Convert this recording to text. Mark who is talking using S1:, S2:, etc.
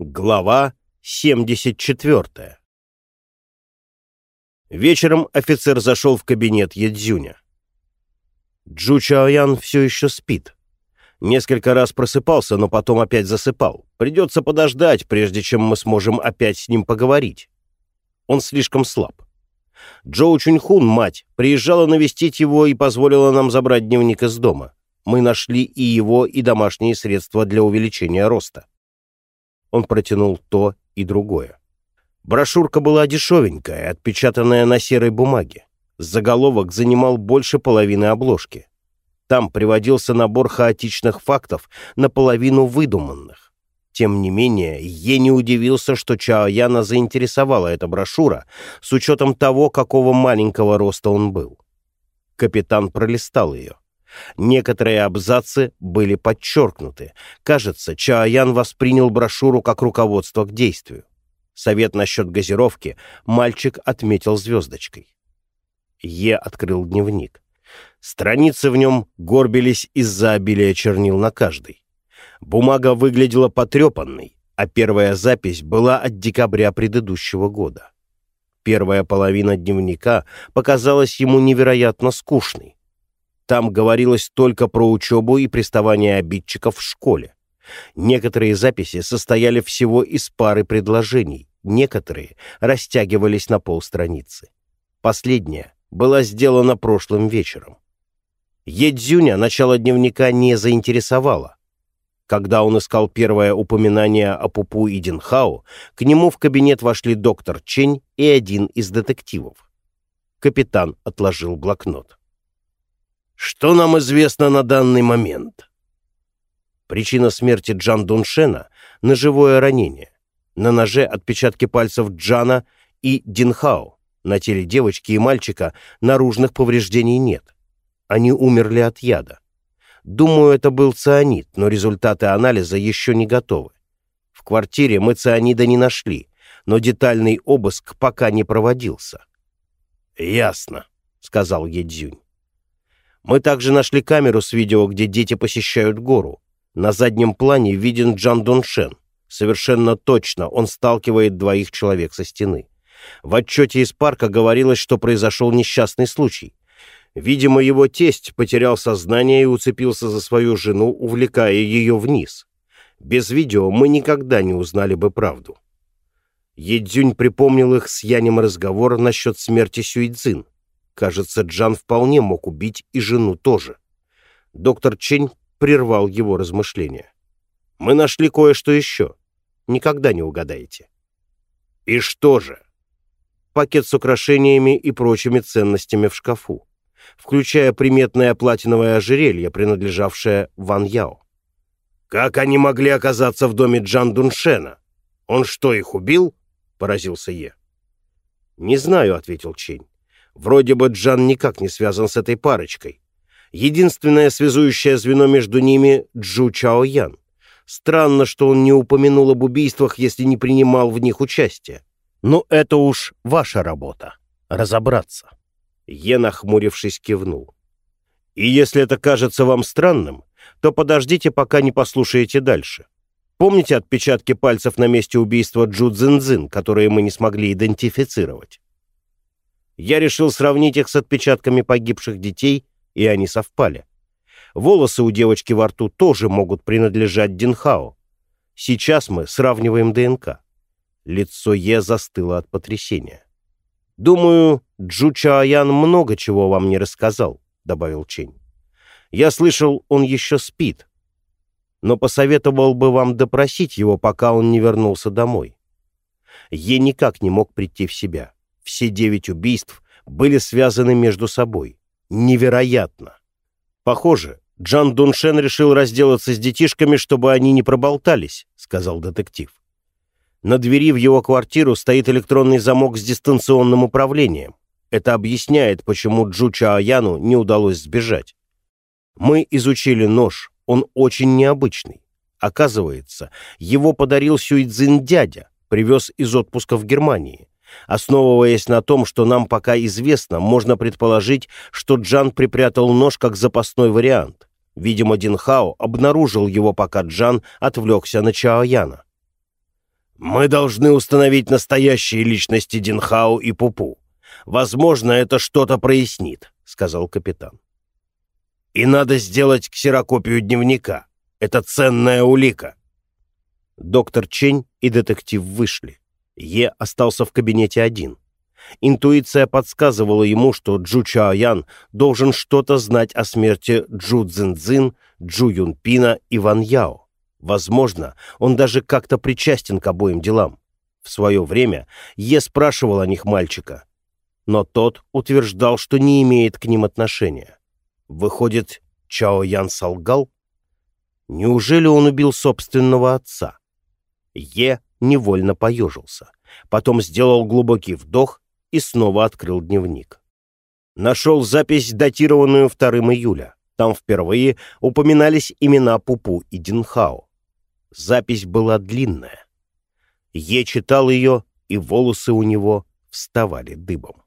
S1: Глава 74 Вечером офицер зашел в кабинет Едзюня. Джу Чаоян все еще спит. Несколько раз просыпался, но потом опять засыпал. Придется подождать, прежде чем мы сможем опять с ним поговорить. Он слишком слаб. Джоу Чуньхун, мать, приезжала навестить его и позволила нам забрать дневник из дома. Мы нашли и его, и домашние средства для увеличения роста. Он протянул то и другое. Брошюрка была дешевенькая, отпечатанная на серой бумаге. Заголовок занимал больше половины обложки. Там приводился набор хаотичных фактов, наполовину выдуманных. Тем не менее, Е не удивился, что Чао Яна заинтересовала эта брошюра с учетом того, какого маленького роста он был. Капитан пролистал ее. Некоторые абзацы были подчеркнуты. Кажется, Чаоян воспринял брошюру как руководство к действию. Совет насчет газировки мальчик отметил звездочкой. Е открыл дневник. Страницы в нем горбились из-за обилия чернил на каждой. Бумага выглядела потрепанной, а первая запись была от декабря предыдущего года. Первая половина дневника показалась ему невероятно скучной. Там говорилось только про учебу и приставание обидчиков в школе. Некоторые записи состояли всего из пары предложений, некоторые растягивались на полстраницы. Последняя была сделана прошлым вечером. Едзюня начало дневника не заинтересовало. Когда он искал первое упоминание о Пупу и Динхао, к нему в кабинет вошли доктор Чень и один из детективов. Капитан отложил блокнот. Что нам известно на данный момент? Причина смерти Джан Дуншена — ножевое ранение. На ноже отпечатки пальцев Джана и Динхао. На теле девочки и мальчика наружных повреждений нет. Они умерли от яда. Думаю, это был цианид, но результаты анализа еще не готовы. В квартире мы цианида не нашли, но детальный обыск пока не проводился. «Ясно», — сказал Едзюнь. Мы также нашли камеру с видео, где дети посещают гору. На заднем плане виден Джан Дуншен. Совершенно точно он сталкивает двоих человек со стены. В отчете из парка говорилось, что произошел несчастный случай. Видимо, его тесть потерял сознание и уцепился за свою жену, увлекая ее вниз. Без видео мы никогда не узнали бы правду. Едзюнь припомнил их с Янем разговор насчет смерти Сюйцзин. Кажется, Джан вполне мог убить и жену тоже. Доктор Чень прервал его размышления. «Мы нашли кое-что еще. Никогда не угадаете». «И что же?» Пакет с украшениями и прочими ценностями в шкафу, включая приметное платиновое ожерелье, принадлежавшее Ван Яо. «Как они могли оказаться в доме Джан Дуншена? Он что, их убил?» — поразился Е. «Не знаю», — ответил Чень. Вроде бы Джан никак не связан с этой парочкой. Единственное связующее звено между ними — Джу Чао Ян. Странно, что он не упомянул об убийствах, если не принимал в них участие. Но это уж ваша работа — разобраться. Е, нахмурившись, кивнул. И если это кажется вам странным, то подождите, пока не послушаете дальше. Помните отпечатки пальцев на месте убийства Джу Цзиньцзин, которые мы не смогли идентифицировать? Я решил сравнить их с отпечатками погибших детей, и они совпали. Волосы у девочки во рту тоже могут принадлежать Динхао. Сейчас мы сравниваем ДНК. Лицо Е застыло от потрясения. «Думаю, Джу Чаоян много чего вам не рассказал», — добавил Чень. «Я слышал, он еще спит, но посоветовал бы вам допросить его, пока он не вернулся домой». Е никак не мог прийти в себя. Все девять убийств были связаны между собой. Невероятно. Похоже, Джан Дуншен решил разделаться с детишками, чтобы они не проболтались, сказал детектив. На двери в его квартиру стоит электронный замок с дистанционным управлением. Это объясняет, почему Джу Чаояну не удалось сбежать. Мы изучили нож, он очень необычный. Оказывается, его подарил Сюйцзин дядя, привез из отпуска в Германии. Основываясь на том, что нам пока известно, можно предположить, что Джан припрятал нож как запасной вариант. Видимо, Динхао обнаружил его, пока Джан отвлекся на Чаояна. «Мы должны установить настоящие личности Динхау и Пупу. Возможно, это что-то прояснит», — сказал капитан. «И надо сделать ксерокопию дневника. Это ценная улика». Доктор Чень и детектив вышли. Е остался в кабинете один. Интуиция подсказывала ему, что Джу Чаоян должен что-то знать о смерти Джу Цзиньцзин, Джу Юнпина и Ван Яо. Возможно, он даже как-то причастен к обоим делам. В свое время Е спрашивал о них мальчика, но тот утверждал, что не имеет к ним отношения. Выходит, Чао Ян солгал? Неужели он убил собственного отца? Е невольно поежился. Потом сделал глубокий вдох и снова открыл дневник. Нашел запись, датированную 2 июля. Там впервые упоминались имена Пупу и Динхао. Запись была длинная. Е читал ее, и волосы у него вставали дыбом.